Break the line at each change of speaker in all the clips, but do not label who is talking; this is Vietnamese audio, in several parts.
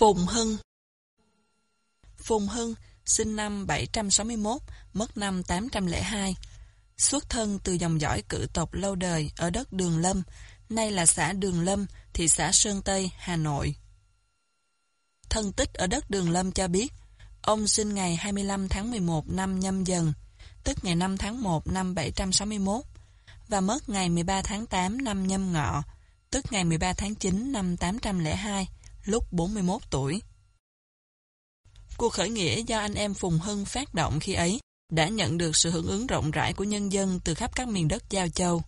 Phùng Hưng Phùng Hưng, sinh năm 761, mất năm 802. Xuất thân từ dòng dõi cự tộc lâu đời ở đất Đường Lâm, nay là xã Đường Lâm, thị xã Sơn Tây, Hà Nội. Thân tích ở đất Đường Lâm cho biết, ông sinh ngày 25 tháng 11 năm nhâm dần, tức ngày 5 tháng 1 năm 761, và mất ngày 13 tháng 8 năm nhâm ngọ, tức ngày 13 tháng 9 năm 802, lúc 41 tuổi. Cuộc khởi nghĩa do anh em Phùng Hưng phát động khi ấy đã nhận được sự hưởng ứng rộng rãi của nhân dân từ khắp các miền đất Giao Châu.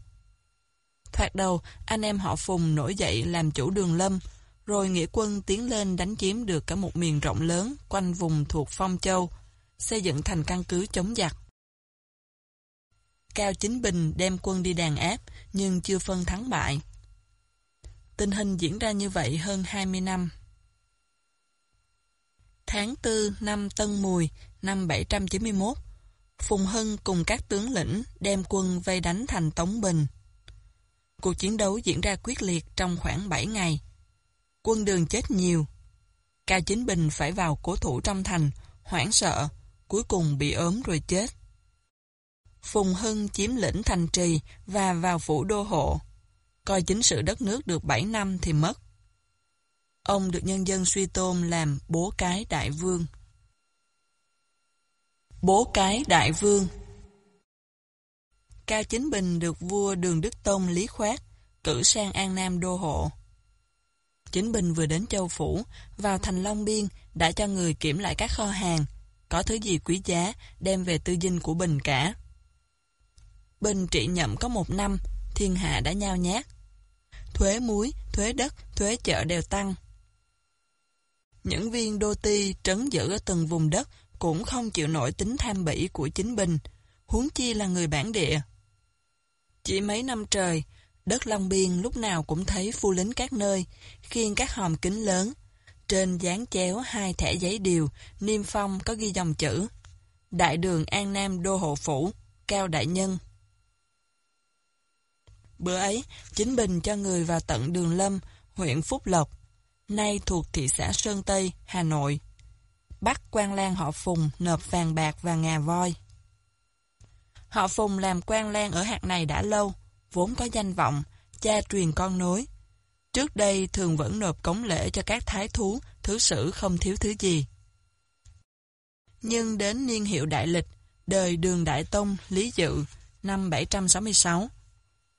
Thoạt đầu, anh em họ Phùng nổi dậy làm chủ đường lâm, rồi nghĩa quân tiến lên đánh chiếm được cả một miền rộng lớn quanh vùng thuộc Phong Châu, xây dựng thành căn cứ chống giặc. Cao Chính Bình đem quân đi đàn áp, nhưng chưa phân thắng bại. Tình hình diễn ra như vậy hơn 20 năm. Tháng 4 năm Tân Mùi, năm 791, Phùng Hưng cùng các tướng lĩnh đem quân vây đánh thành Tống Bình. Cuộc chiến đấu diễn ra quyết liệt trong khoảng 7 ngày. Quân đường chết nhiều. Cao Chính Bình phải vào cố thủ trong thành, hoảng sợ, cuối cùng bị ốm rồi chết. Phùng Hưng chiếm lĩnh thành trì và vào phủ đô hộ. Coi chính sự đất nước được 7 năm thì mất. Ông được nhân dân suy tôn làm bố cái đại vương. Bố cái đại vương Cao Chính Bình được vua Đường Đức Tông Lý Khoát cử sang An Nam đô hộ. Chính Bình vừa đến Châu Phủ, vào thành Long Biên đã cho người kiểm lại các kho hàng, có thứ gì quý giá đem về tư dinh của Bình cả. Bình trị nhậm có một năm, thiên hạ đã nhao nhát. Thuế muối, thuế đất, thuế chợ đều tăng. Những viên đô ti trấn giữ ở từng vùng đất cũng không chịu nổi tính tham bỉ của chính Bình, huống chi là người bản địa. Chỉ mấy năm trời, đất Long Biên lúc nào cũng thấy phu lính các nơi, khiêng các hòm kính lớn. Trên dán chéo hai thẻ giấy điều, niêm phong có ghi dòng chữ. Đại đường An Nam Đô Hộ Phủ, Cao Đại Nhân. Bữa ấy, chính Bình cho người vào tận đường Lâm, huyện Phúc Lộc, nay thuộc thị xã Sơn Tây, Hà Nội. Bắt quan lang họ Phùng nộp vàng bạc và ngà voi. Họ Phùng làm quan lang ở hạt này đã lâu, vốn có danh vọng, cha truyền con nối. Trước đây thường vẫn nộp cống lễ cho các thái thú, thứ sử không thiếu thứ gì. Nhưng đến niên hiệu đại lịch, đời đường Đại Tông Lý Dự, năm 766,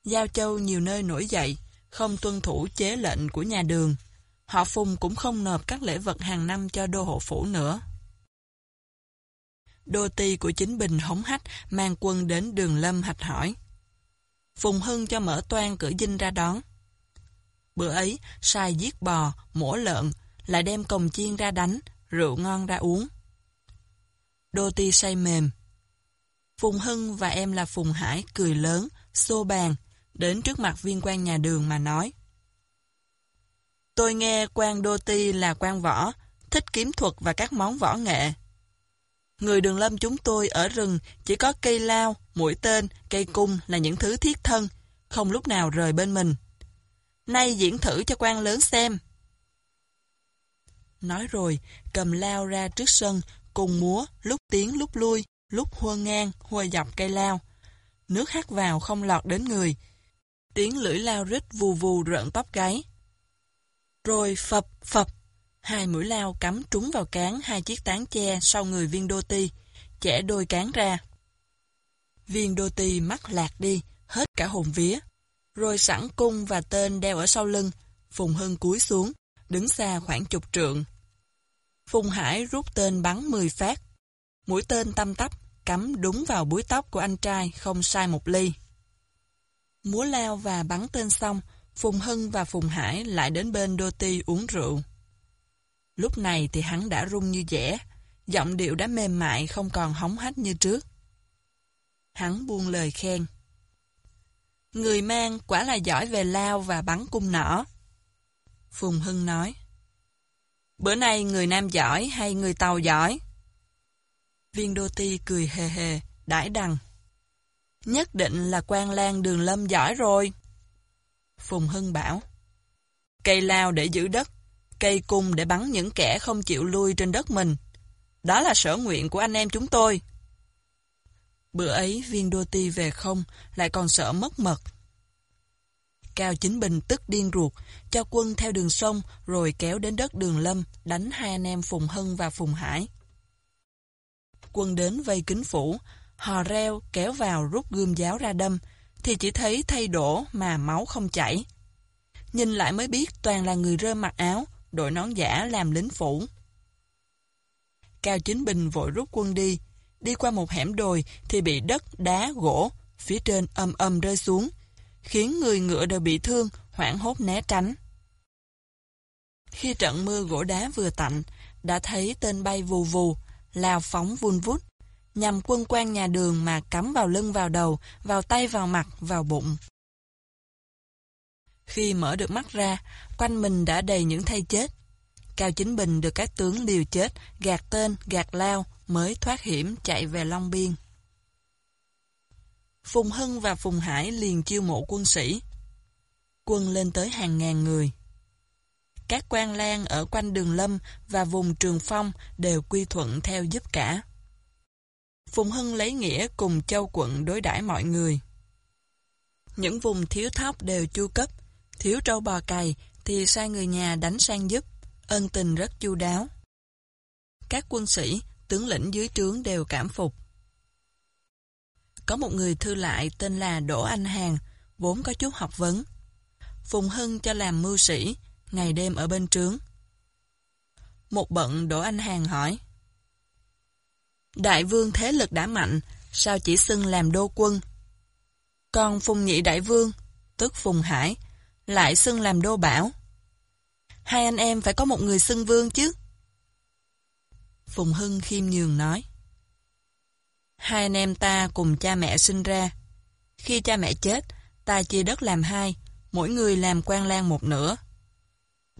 Giao Châu nhiều nơi nổi dậy, không tuân thủ chế lệnh của nhà đường. Họ Phùng cũng không nộp các lễ vật hàng năm cho đô hộ phủ nữa. Đô ti của chính Bình hống hách mang quân đến đường Lâm hạch hỏi. Phùng Hưng cho mở toan cửa dinh ra đón. Bữa ấy, sai giết bò, mổ lợn, lại đem cồng chiên ra đánh, rượu ngon ra uống. Đô ti say mềm. Phùng Hưng và em là Phùng Hải cười lớn, xô bàn, đến trước mặt viên quan nhà đường mà nói. Tôi nghe quan đô ti là quan võ, thích kiếm thuật và các món võ nghệ. Người đường lâm chúng tôi ở rừng chỉ có cây lao, mũi tên, cây cung là những thứ thiết thân, không lúc nào rời bên mình. Nay diễn thử cho quan lớn xem. Nói rồi, cầm lao ra trước sân, cùng múa, lúc tiến lúc lui, lúc hua ngang, hua dọc cây lao. Nước hắt vào không lọt đến người. Tiếng lưỡi lao rít vù vù rợn tóc gáy. Rồi phập phập, hai mũi lao cắm trúng vào cán hai chiếc tán che sau người viên đô ti, chẻ đôi cán ra. Viên đô ti mắt lạc đi, hết cả hồn vía. Rồi sẵn cung và tên đeo ở sau lưng, Phùng Hưng cúi xuống, đứng xa khoảng chục trượng. Phùng Hải rút tên bắn 10 phát. Mũi tên tâm tắp, cắm đúng vào búi tóc của anh trai, không sai một ly. Múa lao và bắn tên xong, Phùng Hưng và Phùng Hải lại đến bên Đô Ti uống rượu. Lúc này thì hắn đã rung như dẻ, giọng điệu đã mềm mại không còn hóng hách như trước. Hắn buông lời khen. Người mang quả là giỏi về lao và bắn cung nỏ. Phùng Hưng nói. Bữa nay người Nam giỏi hay người Tàu giỏi? Viên Đô Ti cười hề hề, đãi đằng. Nhất định là quan lan đường lâm giỏi rồi. Phùng Hưng bảo. Cây lao để giữ đất, cây cung để bắn những kẻ không chịu lui trên đất mình. Đó là sở nguyện của anh em chúng tôi. Bữa ấy viên đô ti về không, lại còn sợ mất mật. Cao Chính Bình tức điên ruột, cho quân theo đường sông rồi kéo đến đất đường lâm, đánh hai anh em Phùng Hân và Phùng Hải. Quân đến vây kính phủ, hò reo kéo vào rút gươm giáo ra đâm, thì chỉ thấy thay đổ mà máu không chảy. Nhìn lại mới biết toàn là người rơ mặc áo, đội nón giả làm lính phủ. Cao Chính Bình vội rút quân đi, đi qua một hẻm đồi thì bị đất, đá, gỗ, phía trên âm âm rơi xuống, khiến người ngựa đều bị thương, hoảng hốt né tránh. Khi trận mưa gỗ đá vừa tạnh, đã thấy tên bay vù vù, lao phóng vun vút, nhằm quân quan nhà đường mà cắm vào lưng vào đầu, vào tay vào mặt, vào bụng. Khi mở được mắt ra, quanh mình đã đầy những thây chết. Cao Chính Bình được các tướng liều chết, gạt tên, gạt lao, mới thoát hiểm chạy về Long Biên. Phùng Hưng và Phùng Hải liền chiêu mộ quân sĩ. Quân lên tới hàng ngàn người. Các quan lang ở quanh đường Lâm và vùng Trường Phong đều quy thuận theo giúp cả. Phùng Hưng lấy nghĩa cùng châu quận đối đãi mọi người. Những vùng thiếu thóc đều chu cấp, thiếu trâu bò cày thì sai người nhà đánh sang giúp, ân tình rất chu đáo. Các quân sĩ, tướng lĩnh dưới trướng đều cảm phục. Có một người thư lại tên là Đỗ Anh Hàng, vốn có chút học vấn. Phùng Hưng cho làm mưu sĩ, ngày đêm ở bên trướng. Một bận Đỗ Anh Hàng hỏi. Đại vương thế lực đã mạnh, sao chỉ xưng làm đô quân? Còn Phùng Nhị Đại Vương, tức Phùng Hải, lại xưng làm đô bảo. Hai anh em phải có một người xưng vương chứ. Phùng Hưng khiêm nhường nói. Hai anh em ta cùng cha mẹ sinh ra. Khi cha mẹ chết, ta chia đất làm hai, mỗi người làm quan lan một nửa.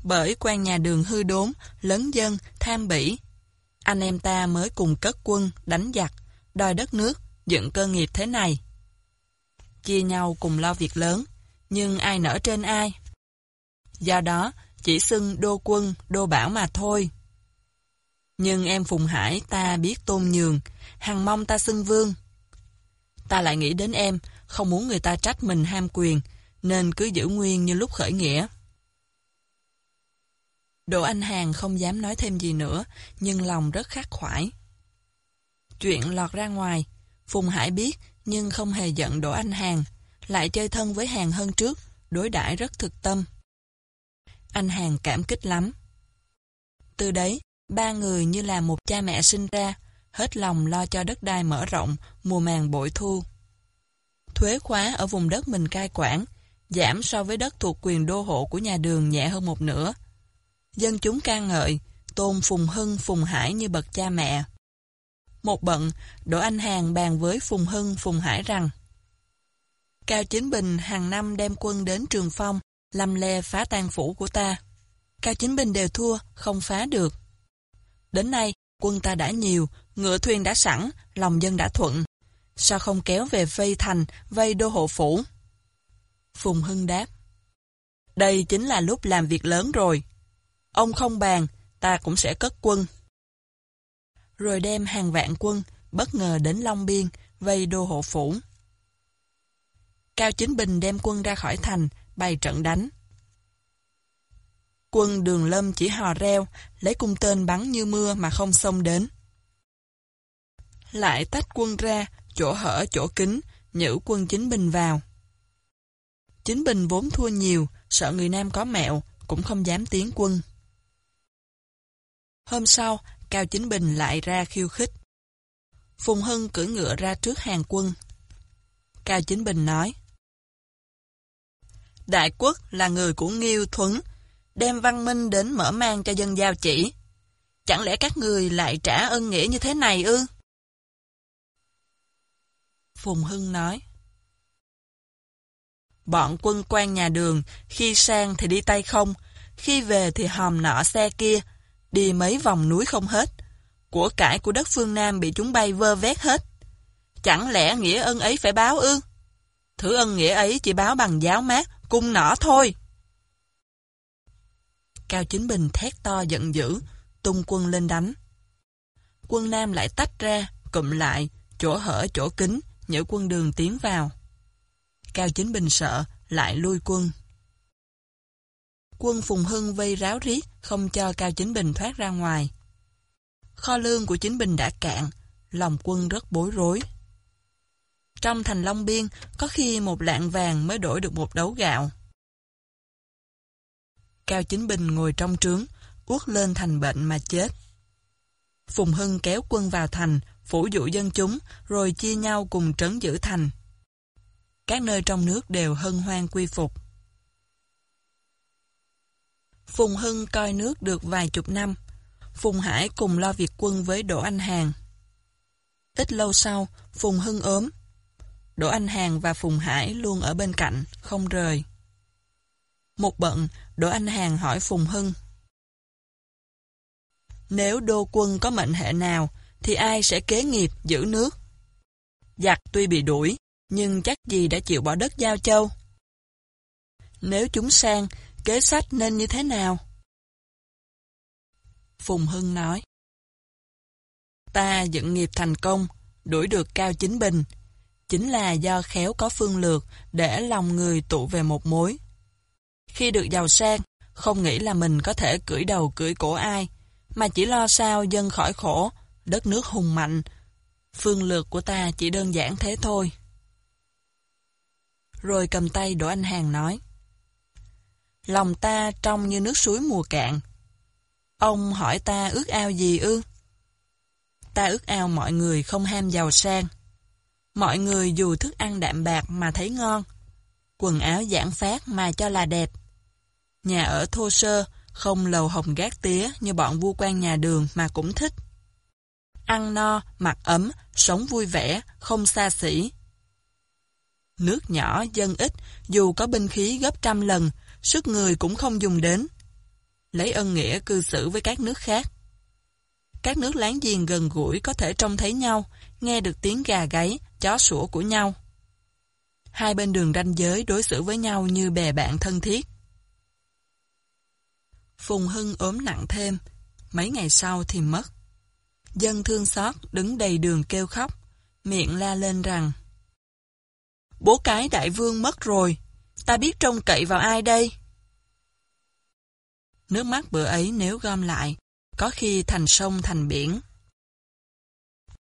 Bởi quan nhà đường hư đốn, lấn dân, tham bỉ. Anh em ta mới cùng cất quân, đánh giặc, đòi đất nước, dựng cơ nghiệp thế này. Chia nhau cùng lo việc lớn, nhưng ai nở trên ai? Do đó, chỉ xưng đô quân, đô bảo mà thôi. Nhưng em Phùng Hải ta biết tôn nhường, hằng mong ta xưng vương. Ta lại nghĩ đến em, không muốn người ta trách mình ham quyền, nên cứ giữ nguyên như lúc khởi nghĩa. Đỗ Anh Hàng không dám nói thêm gì nữa, nhưng lòng rất khắc khoải. Chuyện lọt ra ngoài, Phùng Hải biết, nhưng không hề giận Đỗ Anh Hàng, lại chơi thân với Hàng hơn trước, đối đãi rất thực tâm. Anh Hàng cảm kích lắm. Từ đấy, ba người như là một cha mẹ sinh ra, hết lòng lo cho đất đai mở rộng, mùa màng bội thu. Thuế khóa ở vùng đất mình cai quản, giảm so với đất thuộc quyền đô hộ của nhà đường nhẹ hơn một nửa. Dân chúng ca ngợi, tôn Phùng Hưng, Phùng Hải như bậc cha mẹ. Một bận, Đỗ Anh Hàng bàn với Phùng Hưng, Phùng Hải rằng Cao Chính Bình hàng năm đem quân đến Trường Phong, lâm le phá tan phủ của ta. Cao Chính Bình đều thua, không phá được. Đến nay, quân ta đã nhiều, ngựa thuyền đã sẵn, lòng dân đã thuận. Sao không kéo về vây thành, vây đô hộ phủ? Phùng Hưng đáp. Đây chính là lúc làm việc lớn rồi. Ông không bàn, ta cũng sẽ cất quân. Rồi đem hàng vạn quân, bất ngờ đến Long Biên, vây đô hộ phủ. Cao Chính Bình đem quân ra khỏi thành, bày trận đánh. Quân đường lâm chỉ hò reo, lấy cung tên bắn như mưa mà không xông đến. Lại tách quân ra, chỗ hở chỗ kính, nhử quân chính bình vào. Chính bình vốn thua nhiều, sợ người Nam có mẹo, cũng không dám tiến quân. Hôm sau, Cao Chính Bình lại ra khiêu khích. Phùng Hưng cưỡi ngựa ra trước hàng quân. Cao Chính Bình nói, Đại quốc là người của Nghiêu Thuấn, đem văn minh đến mở mang cho dân giao chỉ. Chẳng lẽ các người lại trả ân nghĩa như thế này ư? Phùng Hưng nói. Bọn quân quan nhà đường, khi sang thì đi tay không, khi về thì hòm nọ xe kia, đi mấy vòng núi không hết. Của cải của đất phương Nam bị chúng bay vơ vét hết. Chẳng lẽ nghĩa ân ấy phải báo ư? Thử ân nghĩa ấy chỉ báo bằng giáo mát, cung nỏ thôi. Cao Chính Bình thét to giận dữ, tung quân lên đánh. Quân Nam lại tách ra, cụm lại, chỗ hở chỗ kính, nhỡ quân đường tiến vào. Cao Chính Bình sợ, lại lui quân. Quân Phùng Hưng vây ráo riết, không cho Cao Chính Bình thoát ra ngoài. Kho lương của Chính Bình đã cạn, lòng quân rất bối rối. Trong thành Long Biên, có khi một lạng vàng mới đổi được một đấu gạo. Cao Chính Bình ngồi trong trướng, uất lên thành bệnh mà chết. Phùng Hưng kéo quân vào thành, phủ dụ dân chúng, rồi chia nhau cùng trấn giữ thành. Các nơi trong nước đều hân hoan quy phục. Phùng Hưng coi nước được vài chục năm. Phùng Hải cùng lo việc quân với Đỗ Anh Hàng. Ít lâu sau, Phùng Hưng ốm. Đỗ Anh Hàng và Phùng Hải luôn ở bên cạnh, không rời. Một bận, Đỗ Anh Hàng hỏi Phùng Hưng. Nếu đô quân có mệnh hệ nào, thì ai sẽ kế nghiệp giữ nước? Giặc tuy bị đuổi, nhưng chắc gì đã chịu bỏ đất giao châu. Nếu chúng sang, kế sách nên như thế nào? Phùng Hưng nói. Ta dựng nghiệp thành công, đuổi được Cao Chính Bình, chính là do khéo có phương lược để lòng người tụ về một mối. Khi được giàu sang, không nghĩ là mình có thể cưỡi đầu cưỡi cổ ai, mà chỉ lo sao dân khỏi khổ, đất nước hùng mạnh. Phương lược của ta chỉ đơn giản thế thôi. Rồi cầm tay Đỗ Anh Hàng nói. Lòng ta trong như nước suối mùa cạn. Ông hỏi ta ước ao gì ư? Ta ước ao mọi người không ham giàu sang. Mọi người dù thức ăn đạm bạc mà thấy ngon, quần áo giản phát mà cho là đẹp. Nhà ở thô sơ, không lầu hồng gác tía như bọn vua quan nhà đường mà cũng thích. Ăn no, mặc ấm, sống vui vẻ, không xa xỉ. Nước nhỏ, dân ít, dù có binh khí gấp trăm lần, sức người cũng không dùng đến. Lấy ân nghĩa cư xử với các nước khác. Các nước láng giềng gần gũi có thể trông thấy nhau, nghe được tiếng gà gáy, chó sủa của nhau. Hai bên đường ranh giới đối xử với nhau như bè bạn thân thiết. Phùng Hưng ốm nặng thêm, mấy ngày sau thì mất. Dân thương xót đứng đầy đường kêu khóc, miệng la lên rằng Bố cái đại vương mất rồi, ta biết trông cậy vào ai đây? Nước mắt bữa ấy nếu gom lại, có khi thành sông thành biển.